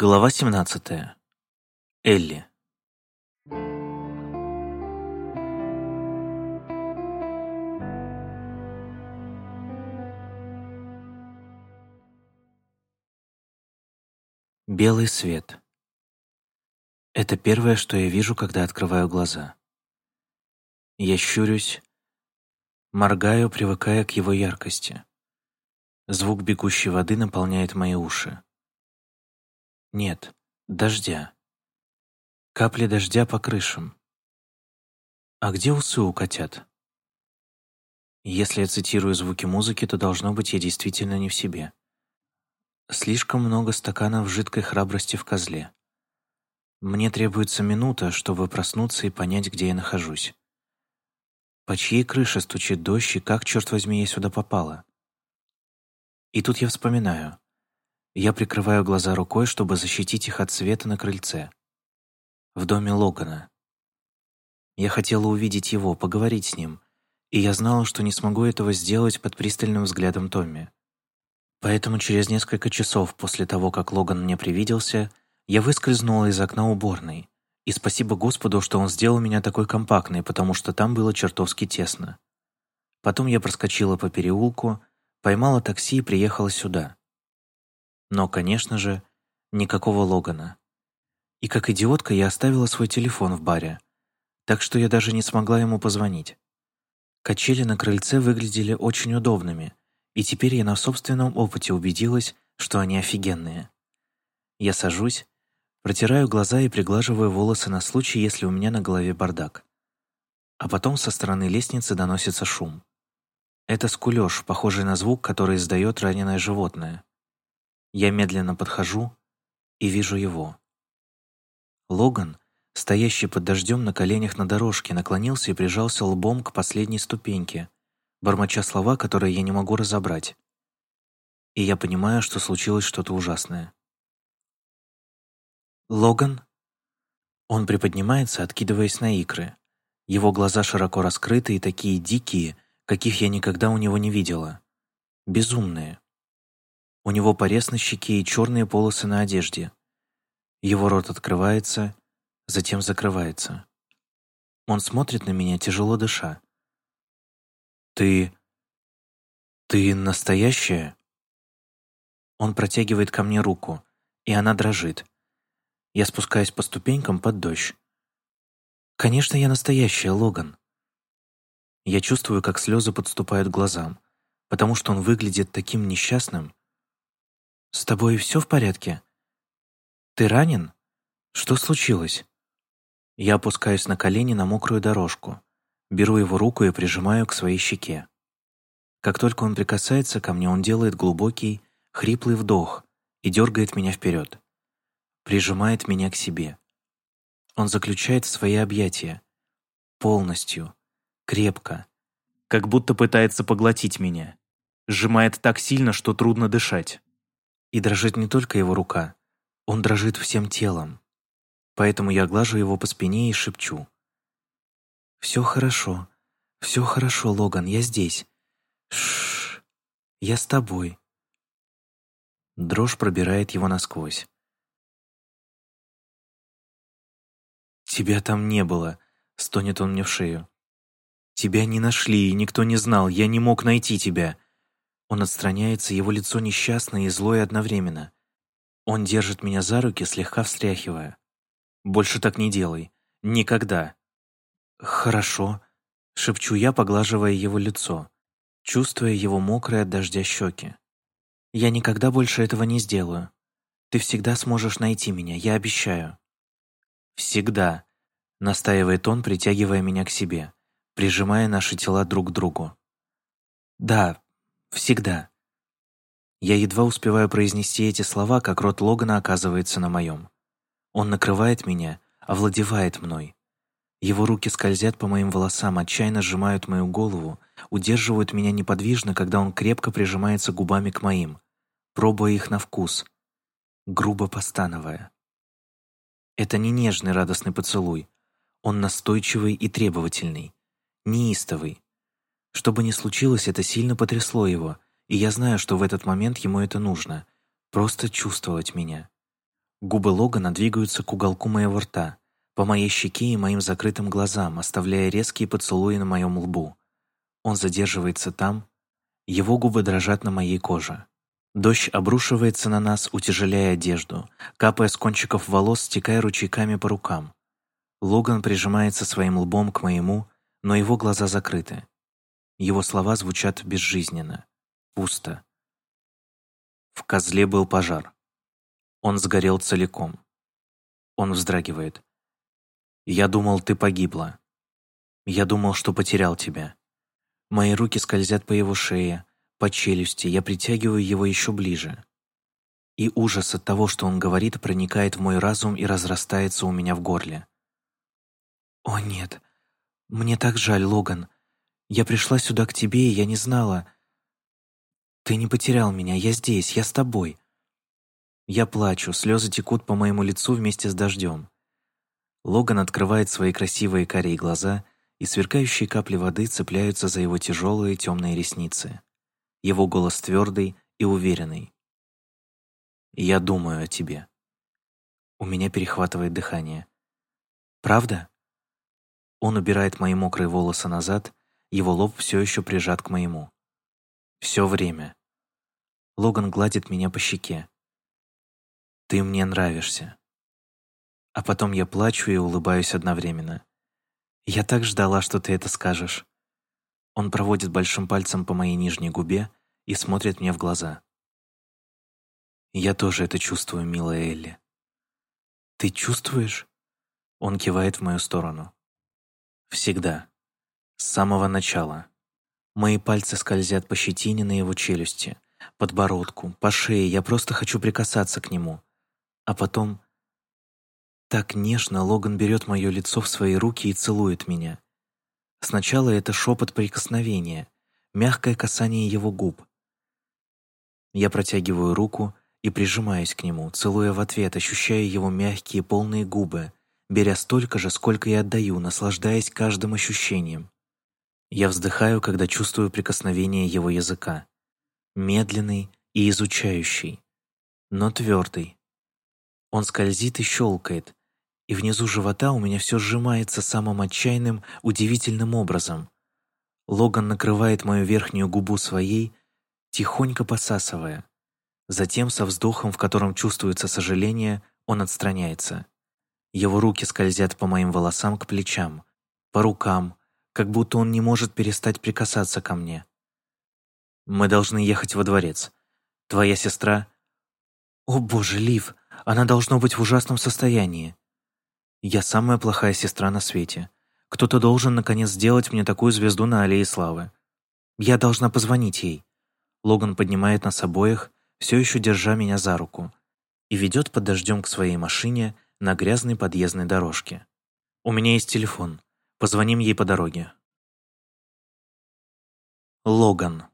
Глава 17. Элли. Белый свет. Это первое, что я вижу, когда открываю глаза. Я щурюсь, моргаю, привыкая к его яркости. Звук бегущей воды наполняет мои уши. Нет, дождя. Капли дождя по крышам. А где усы у котят? Если я цитирую звуки музыки, то должно быть я действительно не в себе. Слишком много стаканов жидкой храбрости в козле. Мне требуется минута, чтобы проснуться и понять, где я нахожусь. По чьей крыше стучит дождь и как, черт возьми, я сюда попала? И тут я вспоминаю. Я прикрываю глаза рукой, чтобы защитить их от света на крыльце. В доме Логана. Я хотела увидеть его, поговорить с ним, и я знала, что не смогу этого сделать под пристальным взглядом Томми. Поэтому через несколько часов после того, как Логан мне привиделся, я выскользнула из окна уборной. И спасибо Господу, что он сделал меня такой компактной, потому что там было чертовски тесно. Потом я проскочила по переулку, поймала такси и приехала сюда. Но, конечно же, никакого Логана. И как идиотка я оставила свой телефон в баре, так что я даже не смогла ему позвонить. Качели на крыльце выглядели очень удобными, и теперь я на собственном опыте убедилась, что они офигенные. Я сажусь, протираю глаза и приглаживаю волосы на случай, если у меня на голове бардак. А потом со стороны лестницы доносится шум. Это скулёж, похожий на звук, который издает раненое животное. Я медленно подхожу и вижу его. Логан, стоящий под дождем на коленях на дорожке, наклонился и прижался лбом к последней ступеньке, бормоча слова, которые я не могу разобрать. И я понимаю, что случилось что-то ужасное. «Логан?» Он приподнимается, откидываясь на икры. Его глаза широко раскрыты и такие дикие, каких я никогда у него не видела. Безумные. У него порез на щеке и черные полосы на одежде. Его рот открывается, затем закрывается. Он смотрит на меня, тяжело дыша. «Ты... ты настоящая?» Он протягивает ко мне руку, и она дрожит. Я спускаюсь по ступенькам под дождь. «Конечно, я настоящая, Логан». Я чувствую, как слезы подступают к глазам, потому что он выглядит таким несчастным. «С тобой все в порядке? Ты ранен? Что случилось?» Я опускаюсь на колени на мокрую дорожку, беру его руку и прижимаю к своей щеке. Как только он прикасается ко мне, он делает глубокий, хриплый вдох и дергает меня вперед. Прижимает меня к себе. Он заключает в свои объятия. Полностью. Крепко. Как будто пытается поглотить меня. Сжимает так сильно, что трудно дышать. И дрожит не только его рука, он дрожит всем телом. Поэтому я глажу его по спине и шепчу. «Все хорошо, все хорошо, Логан, я здесь. Шш, я с тобой». Дрожь пробирает его насквозь. «Тебя там не было», — стонет он мне в шею. «Тебя не нашли, и никто не знал, я не мог найти тебя. Он отстраняется, его лицо несчастное и злое одновременно. Он держит меня за руки, слегка встряхивая. «Больше так не делай. Никогда». «Хорошо», — шепчу я, поглаживая его лицо, чувствуя его мокрые от дождя щеки. «Я никогда больше этого не сделаю. Ты всегда сможешь найти меня, я обещаю». «Всегда», — настаивает он, притягивая меня к себе, прижимая наши тела друг к другу. «Да, Всегда. Я едва успеваю произнести эти слова, как рот Логана оказывается на моем. Он накрывает меня, овладевает мной. Его руки скользят по моим волосам, отчаянно сжимают мою голову, удерживают меня неподвижно, когда он крепко прижимается губами к моим, пробуя их на вкус, грубо постановая. Это не нежный радостный поцелуй. Он настойчивый и требовательный, неистовый, что бы ни случилось, это сильно потрясло его, и я знаю, что в этот момент ему это нужно — просто чувствовать меня. Губы Логана двигаются к уголку моего рта, по моей щеке и моим закрытым глазам, оставляя резкие поцелуи на моем лбу. Он задерживается там, его губы дрожат на моей коже. Дождь обрушивается на нас, утяжеляя одежду, капая с кончиков волос, стекая ручейками по рукам. Логан прижимается своим лбом к моему, но его глаза закрыты. Его слова звучат безжизненно, пусто. В козле был пожар. Он сгорел целиком. Он вздрагивает. «Я думал, ты погибла. Я думал, что потерял тебя». Мои руки скользят по его шее, по челюсти, я притягиваю его еще ближе. И ужас от того, что он говорит, проникает в мой разум и разрастается у меня в горле. «О, нет. Мне так жаль, Логан. Я пришла сюда к тебе, и я не знала. Ты не потерял меня, я здесь, я с тобой». Я плачу, слезы текут по моему лицу вместе с дождем. Логан открывает свои красивые карие глаза, и сверкающие капли воды цепляются за его тяжелые темные ресницы. Его голос твердый и уверенный. «Я думаю о тебе». У меня перехватывает дыхание. «Правда?» Он убирает мои мокрые волосы назад, его лоб все еще прижат к моему. Все время. Логан гладит меня по щеке. «Ты мне нравишься». А потом я плачу и улыбаюсь одновременно. «Я так ждала, что ты это скажешь». Он проводит большим пальцем по моей нижней губе и смотрит мне в глаза. «Я тоже это чувствую, милая Элли». «Ты чувствуешь?» Он кивает в мою сторону. Всегда. С самого начала. Мои пальцы скользят по щетине на его челюсти, подбородку, по шее, я просто хочу прикасаться к нему. А потом... Так нежно Логан берет мое лицо в свои руки и целует меня. Сначала это шепот прикосновения, мягкое касание его губ. Я протягиваю руку и прижимаюсь к нему, целуя в ответ, ощущая его мягкие полные губы, беря столько же, сколько и отдаю, наслаждаясь каждым ощущением. Я вздыхаю, когда чувствую прикосновение его языка. Медленный и изучающий, но твердый. Он скользит и щелкает, и внизу живота у меня все сжимается самым отчаянным, удивительным образом. Логан накрывает мою верхнюю губу своей, тихонько посасывая. Затем, со вздохом, в котором чувствуется сожаление, он отстраняется. Его руки скользят по моим волосам к плечам, по рукам, как будто он не может перестать прикасаться ко мне. «Мы должны ехать во дворец. Твоя сестра...» «О боже, Лив, она должно быть в ужасном состоянии. Я самая плохая сестра на свете. Кто-то должен, наконец, сделать мне такую звезду на Аллее Славы. Я должна позвонить ей». Логан поднимает нас обоих, все еще держа меня за руку, и ведет под дождем к своей машине, на грязной подъездной дорожке. «У меня есть телефон. Позвоним ей по дороге». Логан.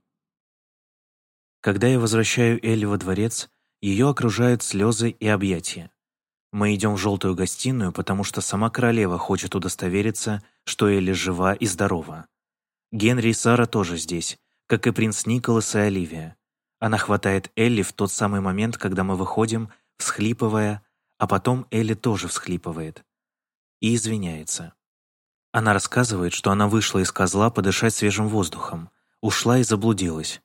Когда я возвращаю Элли во дворец, ее окружают слезы и объятия. Мы идем в желтую гостиную, потому что сама королева хочет удостовериться, что Элли жива и здорова. Генри и Сара тоже здесь, как и принц Николас и Оливия. Она хватает Элли в тот самый момент, когда мы выходим, всхлипывая, а потом Элли тоже всхлипывает. И извиняется. Она рассказывает, что она вышла из козла подышать свежим воздухом, ушла и заблудилась.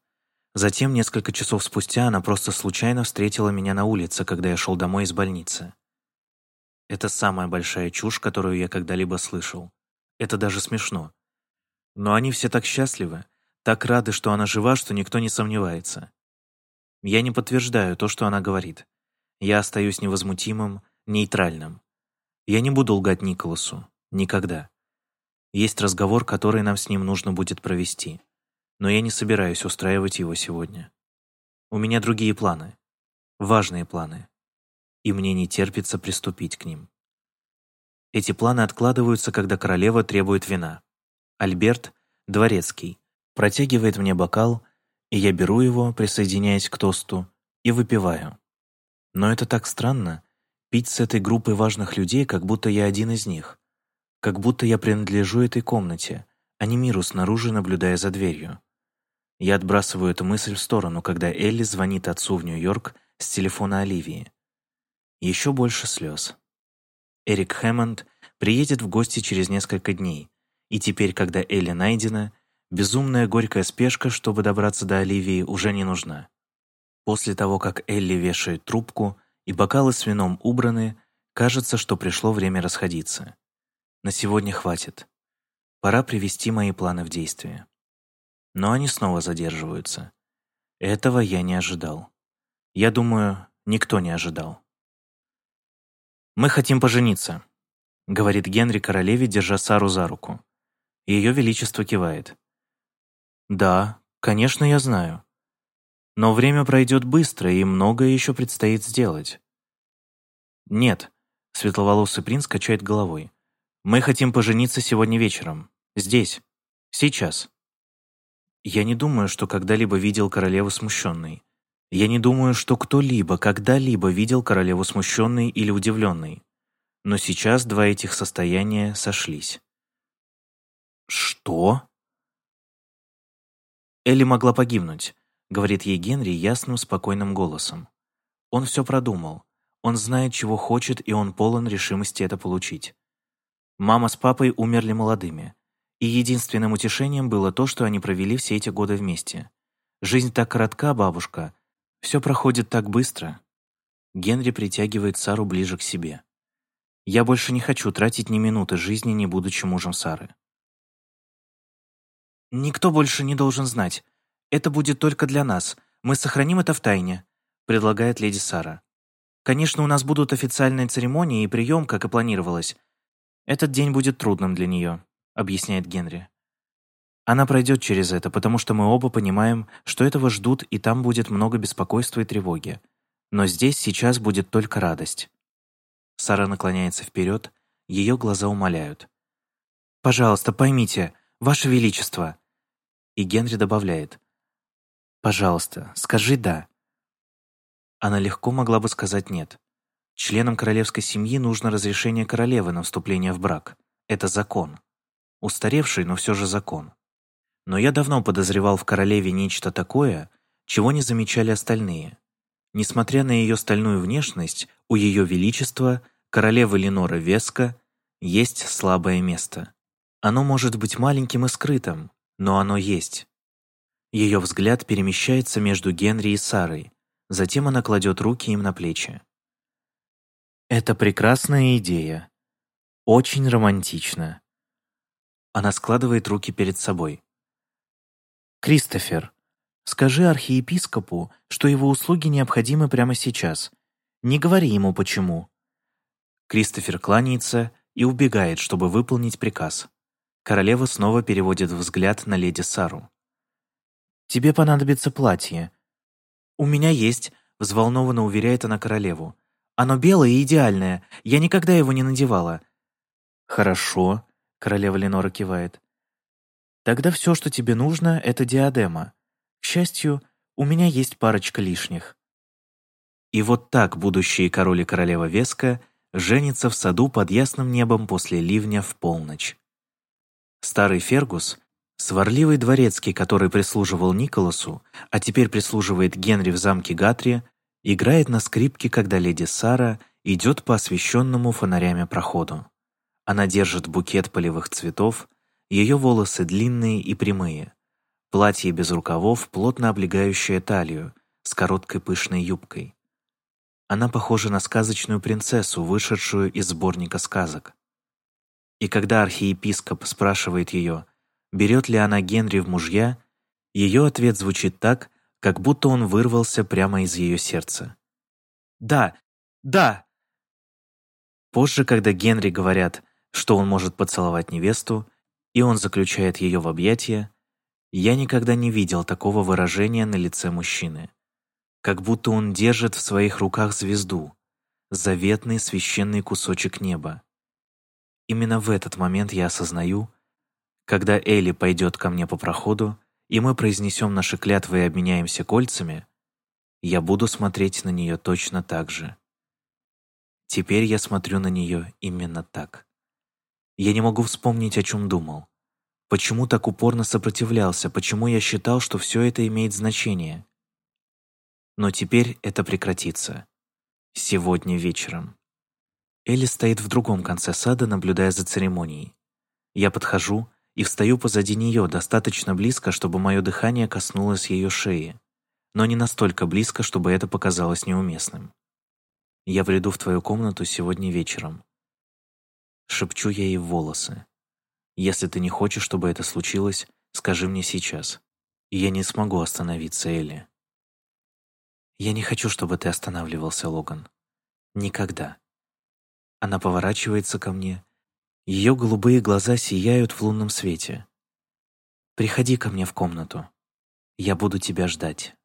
Затем, несколько часов спустя, она просто случайно встретила меня на улице, когда я шел домой из больницы. Это самая большая чушь, которую я когда-либо слышал. Это даже смешно. Но они все так счастливы, так рады, что она жива, что никто не сомневается. Я не подтверждаю то, что она говорит. Я остаюсь невозмутимым, нейтральным. Я не буду лгать Николасу. Никогда. Есть разговор, который нам с ним нужно будет провести. Но я не собираюсь устраивать его сегодня. У меня другие планы. Важные планы. И мне не терпится приступить к ним. Эти планы откладываются, когда королева требует вина. Альберт, дворецкий, протягивает мне бокал, и я беру его, присоединяясь к тосту, и выпиваю. Но это так странно, пить с этой группой важных людей, как будто я один из них. Как будто я принадлежу этой комнате, а не миру снаружи, наблюдая за дверью. Я отбрасываю эту мысль в сторону, когда Элли звонит отцу в Нью-Йорк с телефона Оливии. Еще больше слез. Эрик Хэммонд приедет в гости через несколько дней, и теперь, когда Элли найдена, безумная горькая спешка, чтобы добраться до Оливии, уже не нужна. После того, как Элли вешает трубку и бокалы с вином убраны, кажется, что пришло время расходиться. На сегодня хватит. Пора привести мои планы в действие. Но они снова задерживаются. Этого я не ожидал. Я думаю, никто не ожидал. «Мы хотим пожениться», — говорит Генри королеве, держа Сару за руку. Ее Величество кивает. «Да, конечно, я знаю. Но время пройдет быстро, и многое еще предстоит сделать». «Нет», — светловолосый принц качает головой. «Мы хотим пожениться сегодня вечером. Здесь. Сейчас». Я не думаю, что когда-либо видел королеву смущенной. Я не думаю, что кто-либо когда-либо видел королеву смущенной или удивленной. Но сейчас два этих состояния сошлись. «Что?» Элли могла погибнуть, говорит ей Генри ясным, спокойным голосом. Он все продумал. Он знает, чего хочет, и он полон решимости это получить. Мама с папой умерли молодыми. И единственным утешением было то, что они провели все эти годы вместе. Жизнь так коротка, бабушка, все проходит так быстро. Генри притягивает Сару ближе к себе. Я больше не хочу тратить ни минуты жизни, не будучи мужем Сары. «Никто больше не должен знать. Это будет только для нас. Мы сохраним это в тайне», — предлагает леди Сара. «Конечно, у нас будут официальные церемонии и прием, как и планировалось. Этот день будет трудным для нее», — объясняет Генри. Она пройдет через это, потому что мы оба понимаем, что этого ждут, и там будет много беспокойства и тревоги. Но здесь сейчас будет только радость. Сара наклоняется вперед, ее глаза умоляют. «Пожалуйста, поймите, Ваше Величество!» И Генри добавляет. «Пожалуйста, скажи «да». Она легко могла бы сказать «нет». Членам королевской семьи нужно разрешение королевы на вступление в брак. Это закон. Устаревший, но все же закон. Но я давно подозревал в королеве нечто такое, чего не замечали остальные. Несмотря на ее стальную внешность, у ее величества, королевы Ленора Веска, есть слабое место. Оно может быть маленьким и скрытым, но оно есть. Ее взгляд перемещается между Генри и Сарой, затем она кладет руки им на плечи. Это прекрасная идея. Очень романтично. Она складывает руки перед собой. «Кристофер, скажи архиепископу, что его услуги необходимы прямо сейчас. Не говори ему почему». Кристофер кланяется и убегает, чтобы выполнить приказ. Королева снова переводит взгляд на леди Сару. «Тебе понадобится платье». «У меня есть», — взволнованно уверяет она королеву. «Оно белое и идеальное. Я никогда его не надевала». «Хорошо», — королева Ленора кивает. Тогда все, что тебе нужно, это диадема. К счастью, у меня есть парочка лишних. И вот так будущие король и королева Веска женятся в саду под ясным небом после ливня в полночь. Старый Фергус, сварливый дворецкий, который прислуживал Николасу, а теперь прислуживает Генри в замке Гатри, играет на скрипке, когда леди Сара идет по освещенному фонарями проходу. Она держит букет полевых цветов, ее волосы длинные и прямые. Платье без рукавов, плотно облегающее талию, с короткой пышной юбкой. Она похожа на сказочную принцессу, вышедшую из сборника сказок. И когда архиепископ спрашивает ее, берет ли она Генри в мужья, ее ответ звучит так, как будто он вырвался прямо из ее сердца. «Да! Да!» Позже, когда Генри говорят, что он может поцеловать невесту, и он заключает ее в объятия, я никогда не видел такого выражения на лице мужчины. Как будто он держит в своих руках звезду, заветный священный кусочек неба. Именно в этот момент я осознаю, когда Элли пойдет ко мне по проходу, и мы произнесем наши клятвы и обменяемся кольцами, я буду смотреть на нее точно так же. Теперь я смотрю на нее именно так. Я не могу вспомнить, о чем думал. Почему так упорно сопротивлялся, почему я считал, что все это имеет значение. Но теперь это прекратится. Сегодня вечером. Элли стоит в другом конце сада, наблюдая за церемонией. Я подхожу и встаю позади нее достаточно близко, чтобы мое дыхание коснулось ее шеи, но не настолько близко, чтобы это показалось неуместным. Я приду в твою комнату сегодня вечером. Шепчу я ей в волосы. Если ты не хочешь, чтобы это случилось, скажи мне сейчас. Я не смогу остановиться, Элли. Я не хочу, чтобы ты останавливался, Логан. Никогда. Она поворачивается ко мне. Ее голубые глаза сияют в лунном свете. Приходи ко мне в комнату. Я буду тебя ждать.